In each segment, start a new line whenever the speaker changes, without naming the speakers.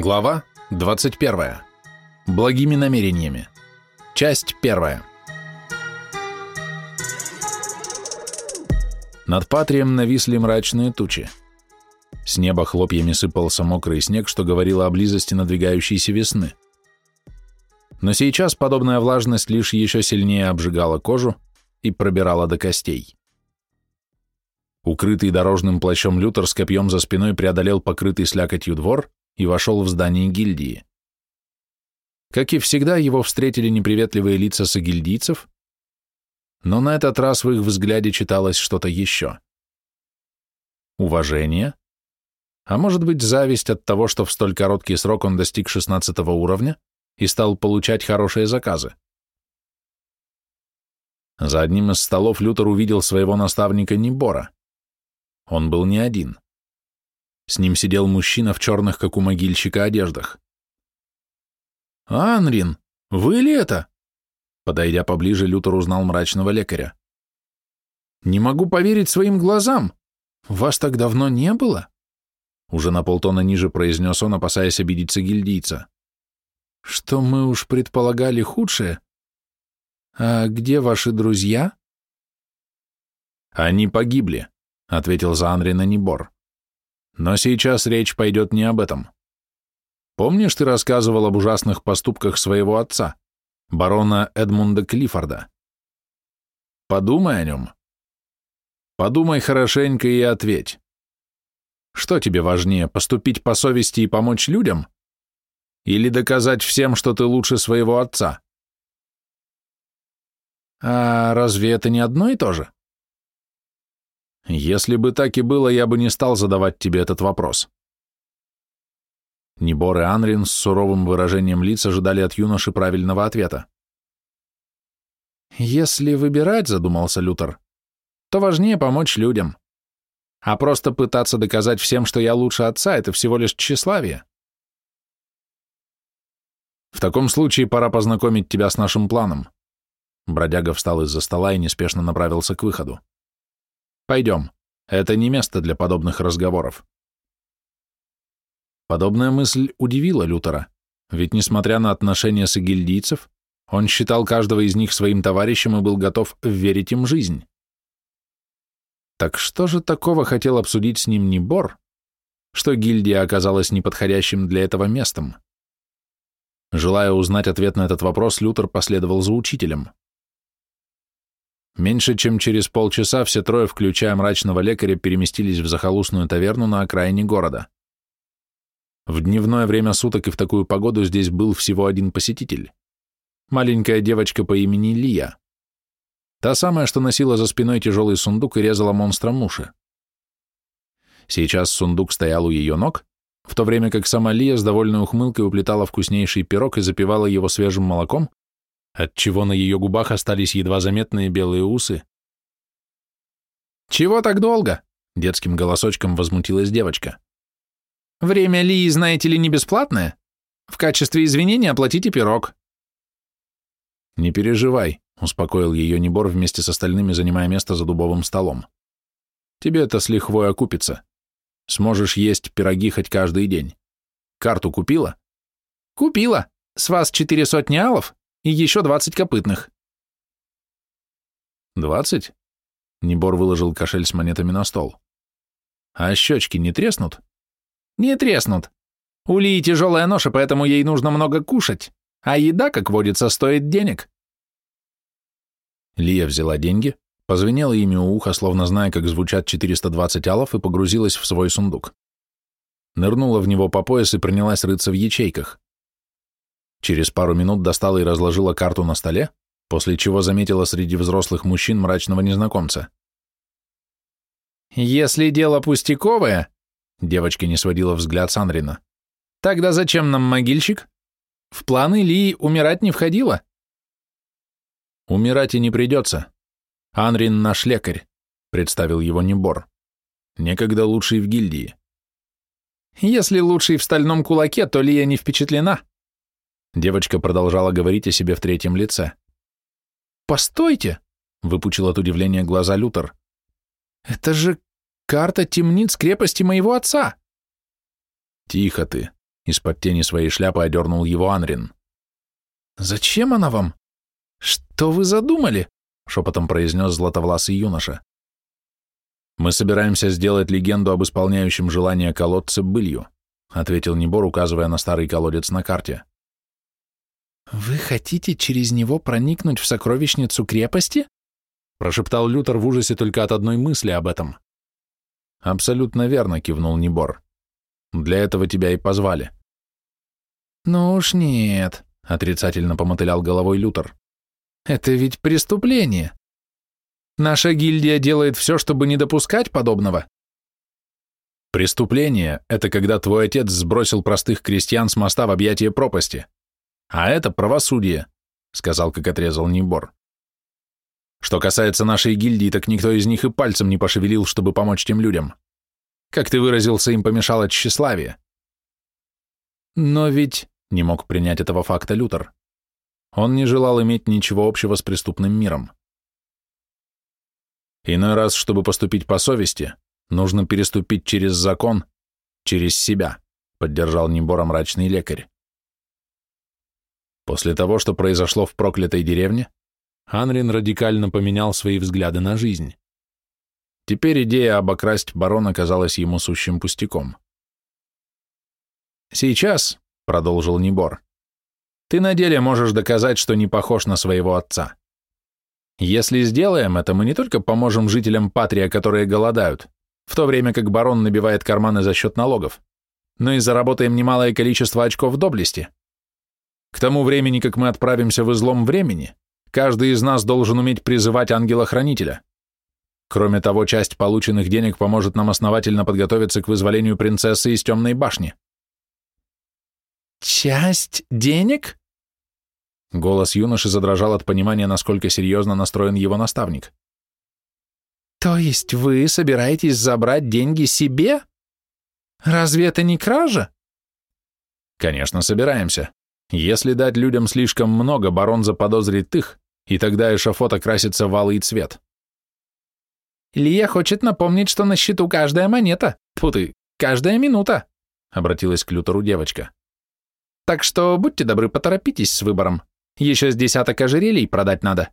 Глава 21. Благими намерениями. Часть 1. Над Патрием нависли мрачные тучи. С неба хлопьями сыпался мокрый снег, что говорило о близости надвигающейся весны. Но сейчас подобная влажность лишь еще сильнее обжигала кожу и пробирала до костей. Укрытый дорожным плащом Лютер с копьем за спиной преодолел покрытый слякотью двор и вошел в здание гильдии. Как и всегда, его встретили неприветливые лица сагильдийцев, но на этот раз в их взгляде читалось что-то еще. Уважение? А может быть, зависть от того, что в столь короткий срок он достиг 16 уровня и стал получать хорошие заказы. За одним из столов Лютер увидел своего наставника Небора. Он был не один. С ним сидел мужчина в черных, как у могильщика, одеждах. «Анрин, вы ли это?» Подойдя поближе, Лютер узнал мрачного лекаря. «Не могу поверить своим глазам! Вас так давно не было?» Уже на полтона ниже произнес он, опасаясь обидеться гильдийца. «Что мы уж предполагали худшее? А где ваши друзья?» «Они погибли», — ответил за Анрина Небор. Но сейчас речь пойдет не об этом. Помнишь, ты рассказывал об ужасных поступках своего отца, барона Эдмунда Клиффорда? Подумай о нем. Подумай хорошенько и ответь. Что тебе важнее, поступить по совести и помочь людям? Или доказать всем, что ты лучше своего отца? А разве это не одно и то же? Если бы так и было, я бы не стал задавать тебе этот вопрос. Небор и Анрин с суровым выражением лиц ожидали от юноши правильного ответа. «Если выбирать, — задумался Лютер, — то важнее помочь людям. А просто пытаться доказать всем, что я лучше отца, — это всего лишь тщеславие. В таком случае пора познакомить тебя с нашим планом». Бродяга встал из-за стола и неспешно направился к выходу. Пойдем. Это не место для подобных разговоров. Подобная мысль удивила Лютера, ведь, несмотря на отношения с игильдийцев, он считал каждого из них своим товарищем и был готов верить им жизнь. Так что же такого хотел обсудить с ним Небор, что гильдия оказалась неподходящим для этого местом? Желая узнать ответ на этот вопрос, Лютер последовал за учителем. Меньше чем через полчаса все трое, включая мрачного лекаря, переместились в захолустную таверну на окраине города. В дневное время суток и в такую погоду здесь был всего один посетитель. Маленькая девочка по имени Лия. Та самая, что носила за спиной тяжелый сундук и резала монстра муши. Сейчас сундук стоял у ее ног, в то время как сама Лия с довольной ухмылкой уплетала вкуснейший пирог и запивала его свежим молоком, отчего на ее губах остались едва заметные белые усы. «Чего так долго?» — детским голосочком возмутилась девочка. «Время Лии, знаете ли, не бесплатное? В качестве извинения оплатите пирог». «Не переживай», — успокоил ее Небор вместе с остальными, занимая место за дубовым столом. «Тебе это с лихвой окупится. Сможешь есть пироги хоть каждый день. Карту купила?» «Купила. С вас четыре сотни алов?» И еще двадцать копытных. Двадцать? Небор выложил кошель с монетами на стол. А щечки не треснут? Не треснут. У Лии тяжелая ноша, поэтому ей нужно много кушать, а еда, как водится, стоит денег. Лия взяла деньги, позвенела ими у уха, словно зная, как звучат 420 алов, и погрузилась в свой сундук. Нырнула в него по пояс и принялась рыться в ячейках. Через пару минут достала и разложила карту на столе, после чего заметила среди взрослых мужчин мрачного незнакомца. «Если дело пустяковое», — девочка не сводила взгляд с Анрина, «тогда зачем нам могильщик? В планы Ли умирать не входило». «Умирать и не придется. Анрин наш лекарь», — представил его Небор. «Некогда лучший в гильдии». «Если лучший в стальном кулаке, то Лия не впечатлена», Девочка продолжала говорить о себе в третьем лице. «Постойте!» — выпучил от удивления глаза Лютер. «Это же карта темниц крепости моего отца!» «Тихо ты!» Из-под тени своей шляпы одернул его Анрин.
«Зачем она вам? Что вы задумали?» шепотом произнес златовласый юноша.
«Мы собираемся сделать легенду об исполняющем желание колодце былью», ответил Небор, указывая на старый колодец на карте.
«Вы хотите через него проникнуть в сокровищницу крепости?»
прошептал Лютер в ужасе только от одной мысли об этом. «Абсолютно верно», — кивнул Небор. «Для этого тебя и позвали».
«Ну уж нет», — отрицательно помотылял головой Лютер. «Это ведь преступление. Наша гильдия делает все, чтобы не допускать подобного».
«Преступление — это когда твой отец сбросил простых крестьян с моста в объятие пропасти. А это правосудие», — сказал, как отрезал Небор. Что касается нашей гильдии, так никто из них и пальцем не пошевелил, чтобы помочь тем людям. Как ты выразился, им помешало тщеславие.
Но ведь
не мог принять этого факта Лютер. Он не желал иметь ничего общего с преступным миром. Иной раз, чтобы поступить по совести, нужно переступить через закон, через себя, поддержал Небора мрачный лекарь. После того, что произошло в проклятой деревне, Анрин радикально поменял свои взгляды на жизнь. Теперь идея обокрасть барона казалась ему сущим пустяком.
«Сейчас», — продолжил Небор, — «ты на деле можешь доказать, что не похож на своего отца. Если сделаем это, мы не только поможем жителям Патрия, которые голодают, в то время как барон набивает карманы за счет налогов, но и заработаем немалое количество очков доблести. К тому времени, как мы отправимся в излом времени, Каждый из нас должен уметь призывать ангела-хранителя. Кроме того, часть полученных денег поможет нам основательно подготовиться к вызволению принцессы из темной башни. «Часть денег?» Голос юноши задрожал от понимания, насколько серьезно настроен его наставник. «То есть вы собираетесь забрать деньги себе? Разве это не кража?»
«Конечно, собираемся. Если дать людям слишком много, барон заподозрит их, и тогда эшафот окрасится в алый цвет.
«Илья хочет напомнить, что на счету каждая монета, тьфу ты, каждая минута», обратилась к Лютеру девочка. «Так что будьте добры, поторопитесь с выбором. Еще с десяток ожерелий продать надо».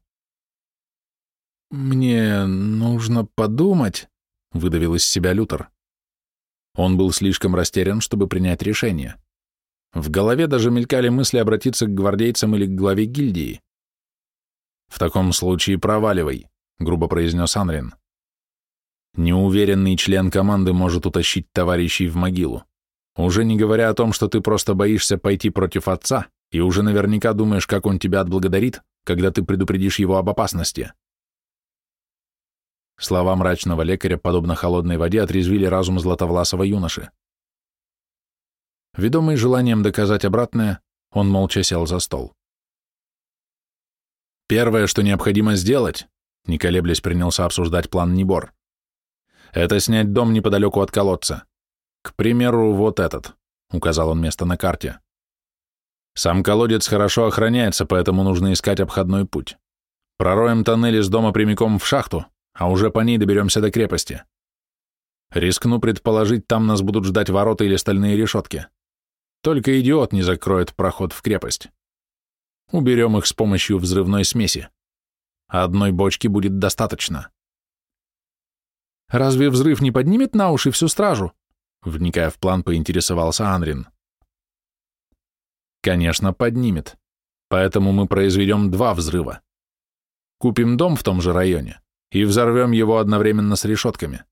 «Мне нужно подумать», — выдавил из себя Лютер. Он был слишком растерян, чтобы принять решение. В голове даже мелькали мысли обратиться к гвардейцам или к главе гильдии. «В таком случае проваливай», — грубо произнес Анрин. «Неуверенный член команды может утащить товарищей в могилу. Уже не говоря о том, что ты просто боишься пойти против отца и уже наверняка думаешь, как он тебя отблагодарит, когда ты предупредишь его об опасности». Слова мрачного лекаря, подобно холодной воде, отрезвили разум златовласого юноши. Ведомый желанием доказать обратное, он молча сел за стол. Первое, что необходимо сделать, не колеблясь принялся обсуждать план Небор, это снять дом неподалеку от колодца. К примеру, вот этот, указал он место на карте. Сам колодец хорошо охраняется, поэтому нужно искать обходной путь. Пророем тоннель из дома прямиком в шахту, а уже по ней доберемся до крепости. Рискну предположить, там нас будут ждать ворота или стальные решетки. Только идиот не закроет проход в крепость. Уберем их с помощью взрывной смеси. Одной бочки будет достаточно.
Разве взрыв не поднимет на уши всю стражу?
Вникая в план, поинтересовался Анрин. Конечно, поднимет. Поэтому мы произведем два взрыва. Купим дом в том же районе и взорвем его одновременно с решетками.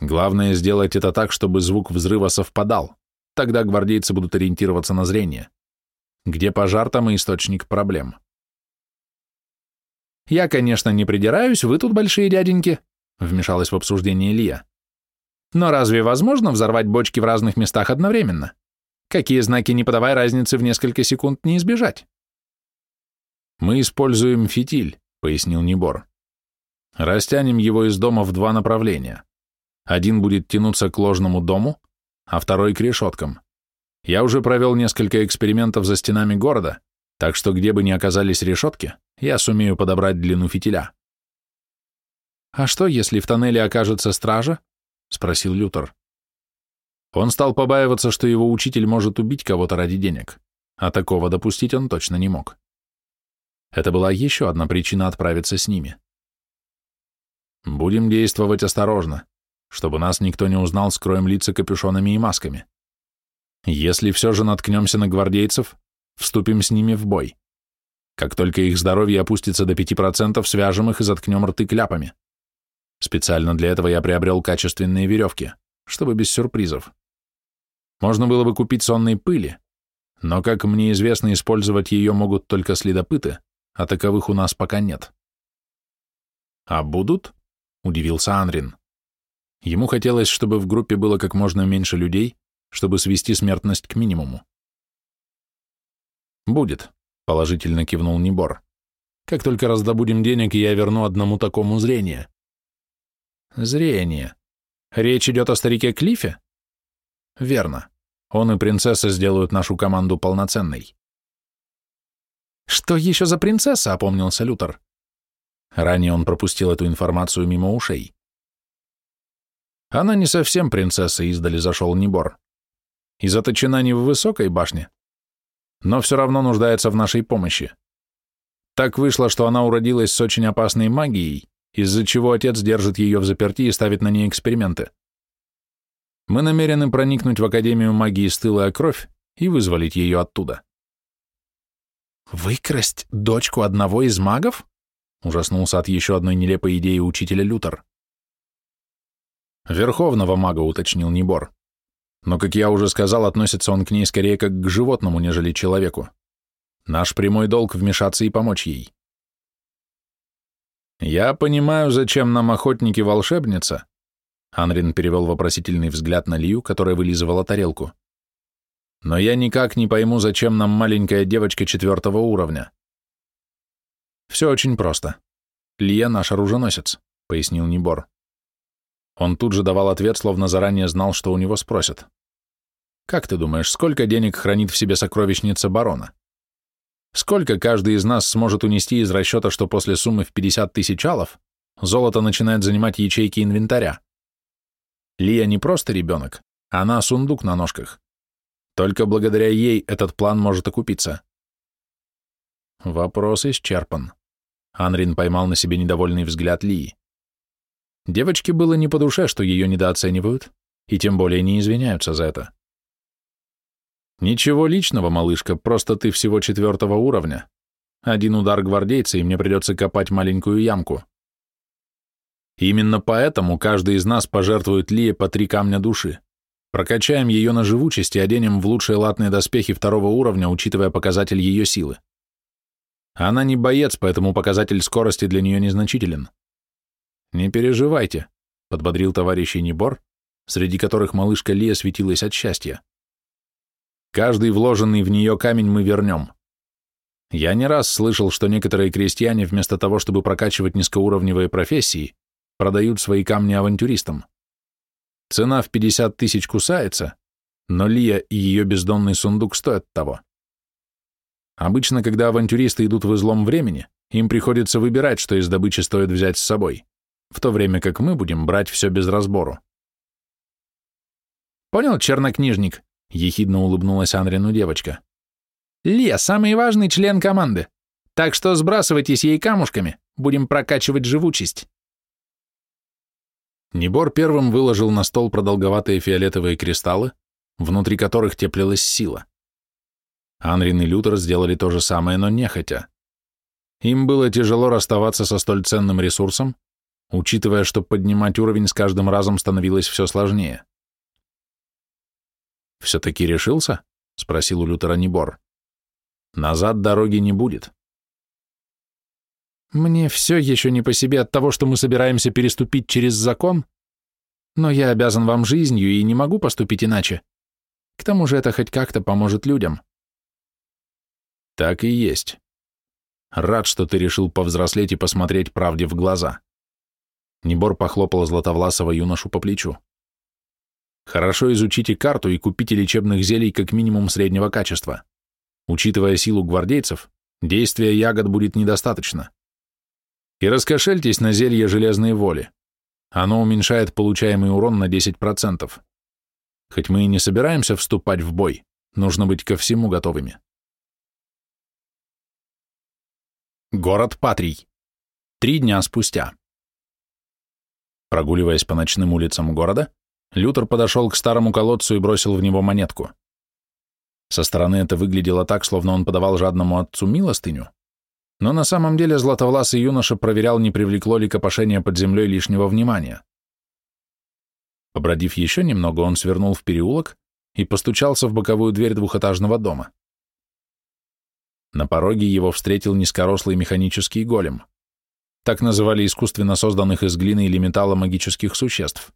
Главное сделать это так, чтобы звук взрыва совпадал. Тогда гвардейцы будут ориентироваться на зрение. Где пожар, там и источник проблем.
«Я, конечно, не придираюсь, вы тут большие дяденьки», — вмешалась в обсуждение Илья. «Но разве возможно взорвать бочки в разных местах одновременно? Какие знаки не подавай разницы в несколько секунд не избежать?»
«Мы используем фитиль», — пояснил Небор. «Растянем его из дома в два направления. Один будет тянуться к ложному дому, а второй к решеткам. Я уже провел несколько экспериментов за стенами города, так что где бы ни оказались решетки, я сумею подобрать длину фитиля.
«А что, если в тоннеле окажется стража?» — спросил Лютер.
Он стал побаиваться, что его учитель может убить кого-то ради денег, а такого допустить он точно не мог. Это была еще одна причина отправиться с ними. Будем действовать осторожно. Чтобы нас никто не узнал, скроем лица капюшонами и масками. Если все же наткнемся на гвардейцев, вступим с ними в бой. Как только их здоровье опустится до 5%, свяжем их и заткнем рты кляпами. Специально для этого я приобрел качественные веревки, чтобы без сюрпризов. Можно было бы купить сонной пыли, но, как мне известно, использовать ее могут только следопыты, а таковых у нас пока нет. «А будут?» — удивился Анрин. Ему хотелось, чтобы в группе было как можно меньше людей, чтобы свести смертность к минимуму. «Будет», — положительно кивнул Небор. «Как только раздобудем денег, я верну одному такому зрение». «Зрение. Речь идет о старике Клифе?» «Верно. Он и принцесса сделают нашу команду полноценной». «Что еще за принцесса?» — опомнился Лютер. Ранее он пропустил эту информацию мимо ушей. Она не совсем принцесса, издали зашел Небор. И заточена не в высокой башне, но все равно нуждается в нашей помощи. Так вышло, что она уродилась с очень опасной магией, из-за чего отец держит ее в заперти и ставит на ней эксперименты. Мы намерены проникнуть в Академию магии стылая кровь и вызволить ее оттуда. «Выкрасть дочку одного из магов?» ужаснулся от еще одной нелепой идеи учителя Лютер. «Верховного мага», — уточнил Небор. «Но, как я уже сказал, относится он к ней скорее как к животному, нежели человеку. Наш прямой долг — вмешаться и помочь ей». «Я понимаю, зачем нам охотники-волшебница», — Анрин перевел вопросительный взгляд на Лию, которая вылизывала тарелку. Но я никак не пойму, зачем нам маленькая девочка четвертого уровня. Все очень просто. Лия наш оруженосец, пояснил Небор. Он тут же давал ответ, словно заранее знал, что у него спросят. Как ты думаешь, сколько денег хранит в себе сокровищница барона? Сколько каждый из нас сможет унести из расчета, что после суммы в 50 тысяч алов золото начинает занимать ячейки инвентаря? Лия не просто ребенок, она сундук на ножках. Только благодаря ей этот план может окупиться. Вопрос исчерпан. Анрин поймал на себе недовольный взгляд Лии. Девочке было не по душе, что ее недооценивают, и тем более не извиняются за это. «Ничего личного, малышка, просто ты всего четвертого уровня. Один удар гвардейца, и мне придется копать маленькую ямку. Именно поэтому каждый из нас пожертвует Лие по три камня души. Прокачаем ее на живучесть и оденем в лучшие латные доспехи второго уровня, учитывая показатель ее силы. Она не боец, поэтому показатель скорости для нее незначителен. Не переживайте, подбодрил товарищ Небор, среди которых малышка Лия светилась от счастья. Каждый вложенный в нее камень мы вернем. Я не раз слышал, что некоторые крестьяне вместо того, чтобы прокачивать низкоуровневые профессии, продают свои камни авантюристам. Цена в 50 тысяч кусается, но Лия и ее бездонный сундук стоят того. Обычно, когда авантюристы идут в излом времени, им приходится выбирать, что из добычи стоит взять с собой, в то время как мы будем брать все без разбору. «Понял, чернокнижник?» — ехидно улыбнулась Анрину девочка. «Лия — самый важный член команды, так что сбрасывайтесь ей камушками, будем прокачивать живучесть». Небор первым выложил на стол продолговатые фиолетовые кристаллы, внутри которых теплилась сила. Анрин и Лютер сделали то же самое, но нехотя. Им было тяжело расставаться со столь ценным ресурсом, учитывая, что поднимать уровень с каждым разом становилось все сложнее. «Все-таки решился?» — спросил у Лютера Небор. «Назад дороги не будет».
Мне все еще не по себе от того, что мы собираемся переступить через закон, но я обязан вам жизнью и не могу поступить иначе. К тому же это хоть как-то поможет людям.
Так и есть. Рад, что ты решил повзрослеть и посмотреть правде в глаза. Небор похлопал Златовласова юношу по плечу. Хорошо изучите карту и купите лечебных зелий как минимум среднего качества. Учитывая силу гвардейцев, действия ягод будет недостаточно. И раскошельтесь на зелье железной воли. Оно уменьшает получаемый урон на 10%. Хоть мы и не собираемся вступать в бой, нужно быть ко всему готовыми. Город Патрий. Три дня спустя. Прогуливаясь по ночным улицам города, Лютер подошел к старому колодцу и бросил в него монетку. Со стороны это выглядело так, словно он подавал жадному отцу милостыню, но на самом деле златовласый юноша проверял, не привлекло ли копошение под землей лишнего внимания. Побродив еще немного, он свернул в переулок и постучался в боковую дверь двухэтажного дома. На пороге его встретил низкорослый механический голем. Так называли искусственно созданных из глины или металла магических существ.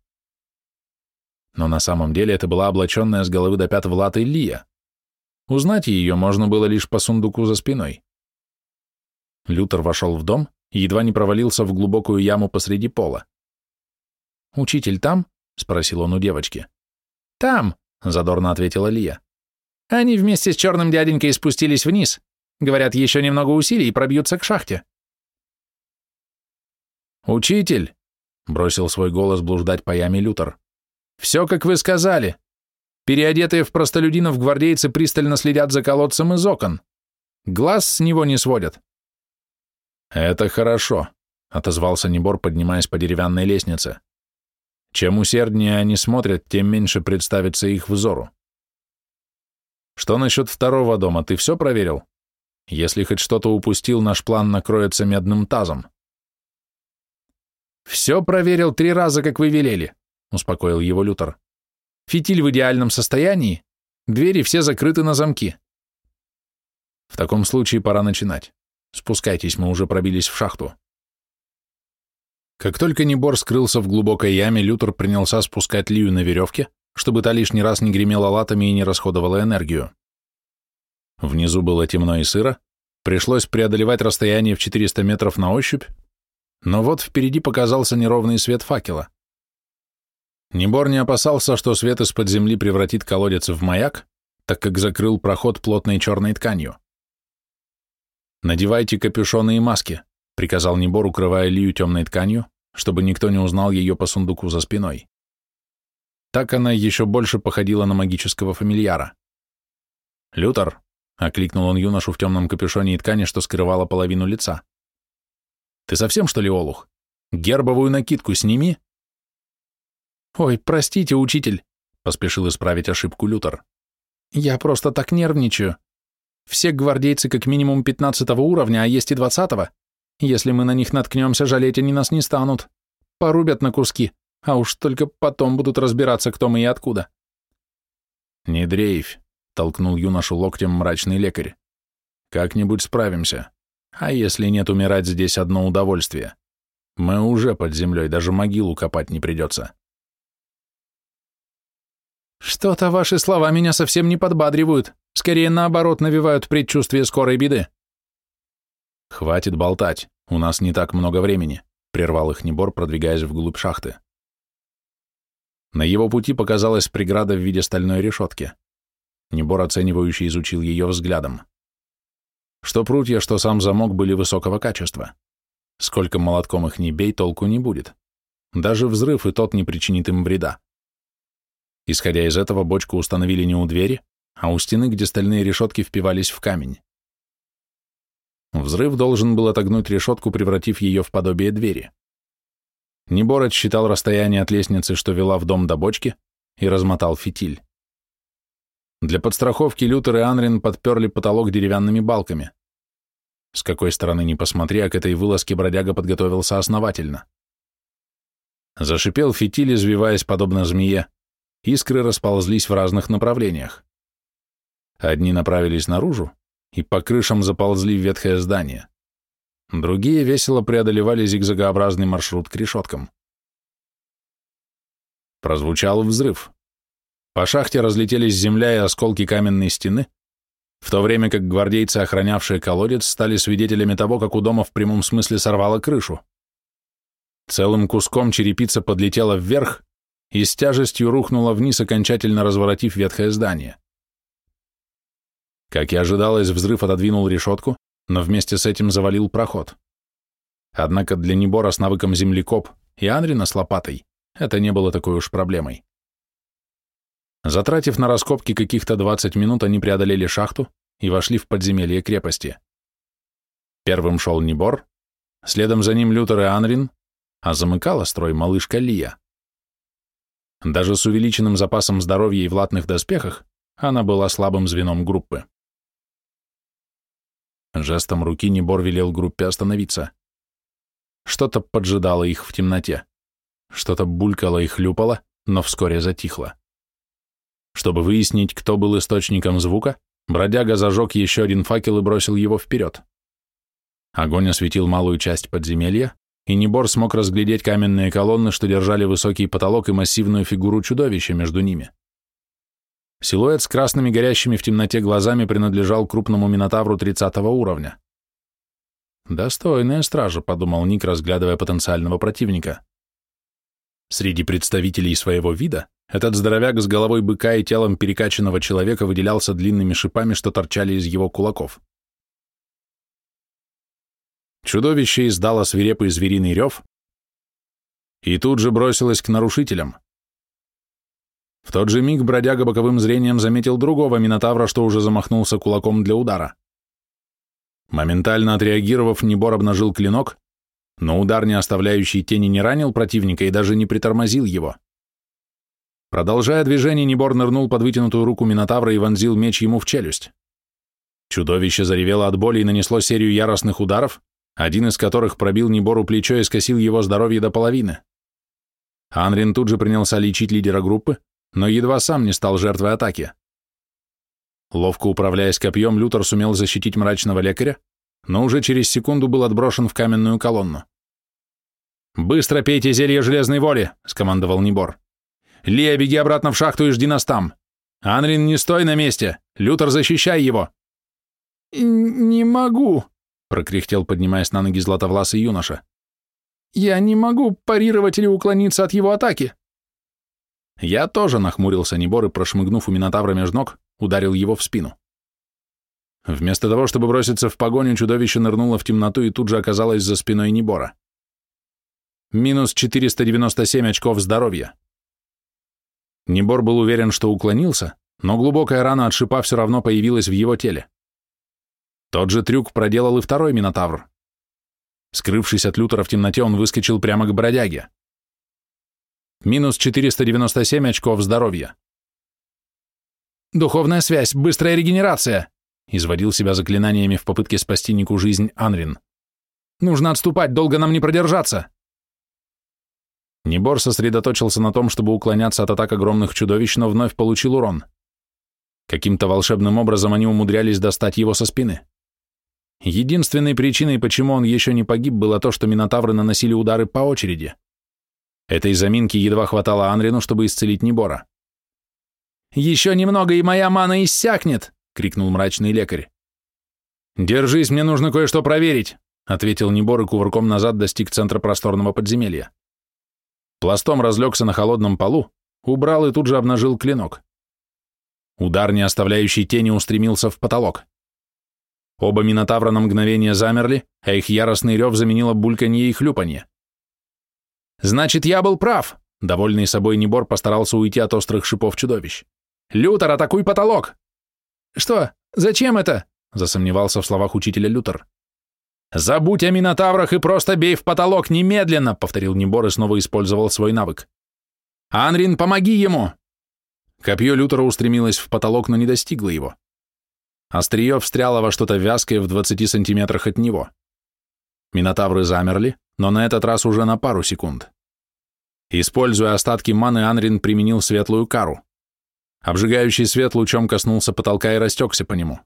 Но на самом деле это была облаченная с головы до пят в латы Лия. Узнать ее можно было лишь по сундуку за спиной. Лютер вошел в дом и едва не провалился в глубокую яму посреди пола. «Учитель там?» — спросил он у девочки. «Там!» — задорно ответила Лия. «Они вместе с черным дяденькой спустились вниз. Говорят, еще немного усилий и пробьются к шахте». «Учитель!» — бросил свой голос блуждать по яме Лютер. «Все, как вы сказали. Переодетые в простолюдинов гвардейцы пристально следят за колодцем из окон. Глаз с него не сводят». «Это хорошо», — отозвался Небор, поднимаясь по деревянной лестнице. «Чем усерднее они смотрят, тем меньше представится их взору». «Что насчет второго дома, ты все проверил? Если хоть что-то упустил, наш план накроется медным тазом». «Все проверил три раза, как вы велели», — успокоил его Лютер. «Фитиль в идеальном состоянии, двери все закрыты на замки». «В таком случае пора начинать. Спускайтесь, мы уже пробились в шахту». Как только Небор скрылся в глубокой яме, Лютер принялся спускать Лию на веревке, чтобы та лишний раз не гремела латами и не расходовала энергию. Внизу было темно и сыро, пришлось преодолевать расстояние в 400 метров на ощупь, но вот впереди показался неровный свет факела. Небор не опасался, что свет из-под земли превратит колодец в маяк, так как закрыл проход плотной черной тканью. «Надевайте капюшоны и маски», — приказал Небор, укрывая Лию темной тканью, чтобы никто не узнал ее по сундуку за спиной. Так она еще больше походила на магического фамильяра. «Лютер», — окликнул он юношу в темном капюшоне и ткани, что скрывала половину лица. Ты совсем, что ли, олух? Гербовую накидку сними. Ой, простите, учитель, поспешил исправить ошибку Лютер. Я просто так нервничаю. Все гвардейцы как минимум пятнадцатого уровня, а есть и двадцатого. Если мы на них наткнемся, жалеть они нас не станут. Порубят на куски, а уж только потом будут разбираться, кто мы и откуда. Не дрейфь, толкнул юношу локтем мрачный лекарь. Как-нибудь справимся. А если нет, умирать здесь одно удовольствие. Мы уже под землей, даже могилу копать не придется. Что-то ваши слова меня совсем не подбадривают, скорее наоборот навевают предчувствие скорой беды. Хватит болтать, у нас не так много времени, прервал их Небор, продвигаясь вглубь шахты. На его пути показалась преграда в виде стальной решетки. Небор, оценивающий, изучил ее взглядом. Что прутья, что сам замок были высокого качества. Сколько молотком их не бей, толку не будет. Даже взрыв и тот не причинит им вреда. Исходя из этого, бочку установили не у двери, а у стены, где стальные решетки впивались в камень. Взрыв должен был отогнуть решетку, превратив ее в подобие двери. Небор отсчитал расстояние от лестницы, что вела в дом до бочки, и размотал фитиль. Для подстраховки Лютер и Анрин подперли потолок деревянными балками. С какой стороны ни посмотри, а к этой вылазке бродяга подготовился основательно. Зашипел фитиль, извиваясь подобно змее. Искры расползлись в разных направлениях. Одни направились наружу и по крышам заползли в ветхое здание. Другие весело преодолевали зигзагообразный маршрут к решеткам. Прозвучал взрыв. По шахте разлетелись земля и осколки каменной стены, в то время как гвардейцы, охранявшие колодец, стали свидетелями того, как у дома в прямом смысле сорвало крышу. Целым куском черепица подлетела вверх и с тяжестью рухнула вниз, окончательно разворотив ветхое здание. Как и ожидалось, взрыв отодвинул решетку, но вместе с этим завалил проход. Однако для Небора с навыком землекоп и Анрина с лопатой это не было такой уж проблемой. Затратив на раскопки каких-то 20 минут, они преодолели шахту и вошли в подземелье крепости. Первым шел Небор, следом за ним Лютер и Анрин, а замыкала строй малышка Лия. Даже с увеличенным запасом здоровья и в латных доспехах она была слабым звеном группы. Жестом руки Небор велел группе остановиться. Что-то поджидало их в темноте. Что-то булькало и хлюпало, но вскоре затихло. Чтобы выяснить, кто был источником звука, бродяга зажег еще один факел и бросил его вперед. Огонь осветил малую часть подземелья, и Небор смог разглядеть каменные колонны, что держали высокий потолок и массивную фигуру чудовища между ними. Силуэт с красными горящими в темноте глазами принадлежал крупному минотавру 30 уровня. «Достойная стража», — подумал Ник, разглядывая потенциального противника. Среди представителей своего вида этот здоровяк с головой быка и телом перекачанного человека выделялся длинными шипами, что торчали из его кулаков. Чудовище издало свирепый звериный рев и тут же бросилось к нарушителям. В тот же миг бродяга боковым зрением заметил другого минотавра, что уже замахнулся кулаком для удара. Моментально отреагировав, Небор обнажил клинок, но удар, не оставляющий тени, не ранил противника и даже не притормозил его. Продолжая движение, Небор нырнул под вытянутую руку Минотавра и вонзил меч ему в челюсть. Чудовище заревело от боли и нанесло серию яростных ударов, один из которых пробил Небору плечо и скосил его здоровье до половины. Анрин тут же принялся лечить лидера группы, но едва сам не стал жертвой атаки. Ловко управляясь копьем, Лютер сумел защитить мрачного лекаря, но уже через секунду был отброшен в каменную колонну. «Быстро пейте зелье железной воли!» — скомандовал Небор. «Лия, беги обратно в шахту и жди нас там! Анрин, не стой на месте! Лютер, защищай его!»
«Не могу!»
— прокряхтел, поднимаясь на ноги златовласый юноша.
«Я не могу парировать или уклониться от его атаки».
Я тоже нахмурился Небор и, прошмыгнув у Минотавра меж ног, ударил его в спину. Вместо того, чтобы броситься в погоню, чудовище нырнуло в темноту и тут же оказалось за спиной Небора. Минус 497 очков здоровья. Небор был уверен, что уклонился, но глубокая рана от шипа все равно появилась в его теле. Тот же трюк проделал и второй Минотавр. Скрывшись от Лютера в темноте, он выскочил прямо к бродяге. Минус 497 очков здоровья.
«Духовная связь, быстрая регенерация!»
изводил себя заклинаниями в попытке спасти Нику жизнь Анрин.
«Нужно отступать, долго нам не продержаться!»
Небор сосредоточился на том, чтобы уклоняться от атак огромных чудовищ, но вновь получил урон. Каким-то волшебным образом они умудрялись достать его со спины. Единственной причиной, почему он еще не погиб, было то, что минотавры наносили удары по очереди. Этой заминки едва хватало Анрину, чтобы исцелить Небора.
«Еще немного, и моя мана иссякнет!» — крикнул мрачный лекарь.
«Держись, мне нужно кое-что проверить», — ответил Небор и кувырком назад достиг центра просторного подземелья. Пластом разлегся на холодном полу, убрал и тут же обнажил клинок. Удар, не оставляющий тени, устремился в потолок. Оба минотавра на мгновение замерли, а их яростный рев заменило бульканье и хлюпанье.
«Значит, я был прав!» Довольный собой Небор постарался уйти от острых шипов чудовищ. «Лютер, атакуй потолок!» «Что? Зачем это?» засомневался в словах учителя Лютер.
«Забудь о минотаврах и просто бей в потолок немедленно!» повторил Небор и снова использовал свой навык.
«Анрин, помоги ему!»
Копье Лютера устремилось в потолок, но не достигло его. Острие встряло во что-то вязкое в 20 сантиметрах от него. Минотавры замерли, но на этот раз уже на пару секунд. Используя остатки маны, Анрин применил светлую кару. Обжигающий свет лучом коснулся потолка и растекся по нему.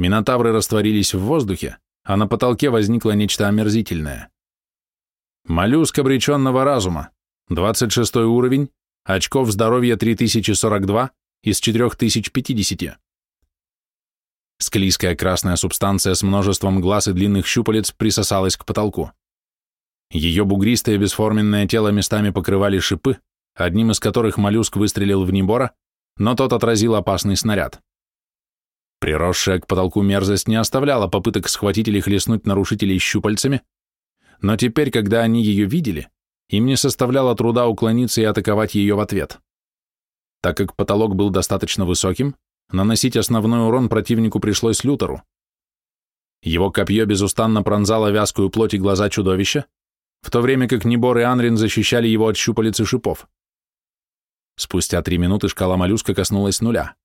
Минотавры растворились в воздухе, а на потолке возникло нечто омерзительное. Моллюск обреченного разума, 26 уровень, очков здоровья 3042 из 4050. Склизкая красная субстанция с множеством глаз и длинных щупалец присосалась к потолку. Ее бугристое бесформенное тело местами покрывали шипы, одним из которых моллюск выстрелил в Небора, но тот отразил опасный снаряд. Приросшая к потолку мерзость не оставляла попыток схватить или хлестнуть нарушителей щупальцами, но теперь, когда они ее видели, им не составляло труда уклониться и атаковать ее в ответ. Так как потолок был достаточно высоким, наносить основной урон противнику пришлось Лютеру. Его копье безустанно пронзало вязкую плоть и глаза чудовища, в то время как Небор и Анрин защищали его от щупалец и шипов. Спустя три минуты шкала моллюска коснулась нуля.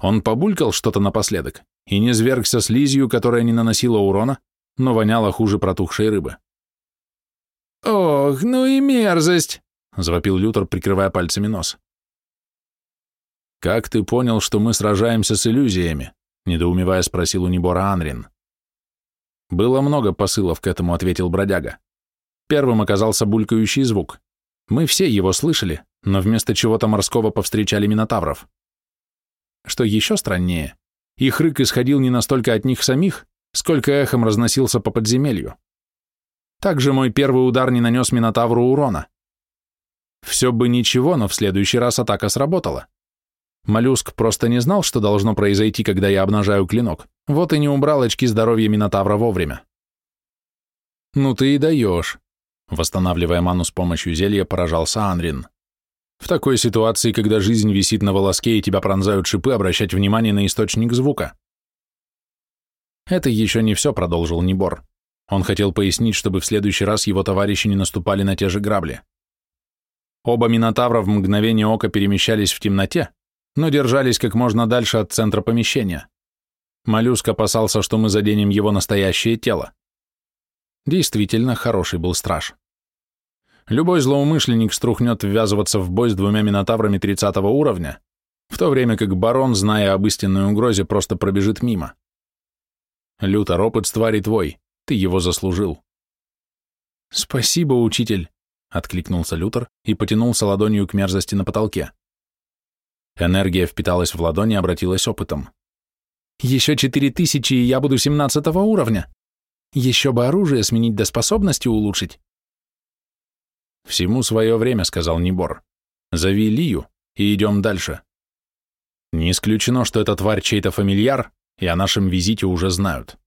Он побулькал что-то напоследок и не звергся слизью, которая не наносила урона, но воняла хуже протухшей рыбы.
«Ох, ну и мерзость!»
— завопил Лютер, прикрывая пальцами нос. «Как ты понял, что мы сражаемся с иллюзиями?» — недоумевая спросил у Небора Анрин. «Было много посылов к этому», — ответил бродяга. Первым оказался булькающий звук. Мы все его слышали, но вместо чего-то морского повстречали минотавров. Что еще страннее, их рык исходил не настолько от них самих, сколько эхом разносился по подземелью. Также мой первый удар не нанес Минотавру урона. Все бы ничего, но в следующий раз атака сработала. Моллюск просто не знал, что должно произойти, когда я обнажаю клинок, вот и не убрал очки здоровья Минотавра вовремя. «Ну ты и даешь», — восстанавливая ману с помощью зелья, поражался Анрин. В такой ситуации, когда жизнь висит на волоске и тебя пронзают шипы, обращать внимание на источник звука. Это еще не все, продолжил Небор. Он хотел пояснить, чтобы в следующий раз его товарищи не наступали на те же грабли. Оба Минотавра в мгновение ока перемещались в темноте, но держались как можно дальше от центра помещения. Моллюск опасался, что мы заденем его настоящее тело. Действительно, хороший был страж. Любой злоумышленник струхнет ввязываться в бой с двумя минотаврами 30 уровня, в то время как барон, зная об истинной угрозе, просто пробежит мимо. Лютер, опыт твари твой, ты его заслужил. Спасибо, учитель, откликнулся Лютер и потянулся ладонью к мерзости на потолке. Энергия впиталась в ладони и обратилась опытом. Еще четыре тысячи, и я буду семнадцатого уровня. Еще бы оружие сменить до способности улучшить. «Всему свое время», — сказал Небор. «Зови Лию и идем дальше. Не исключено, что эта тварь чей-то фамильяр, и о нашем визите уже знают».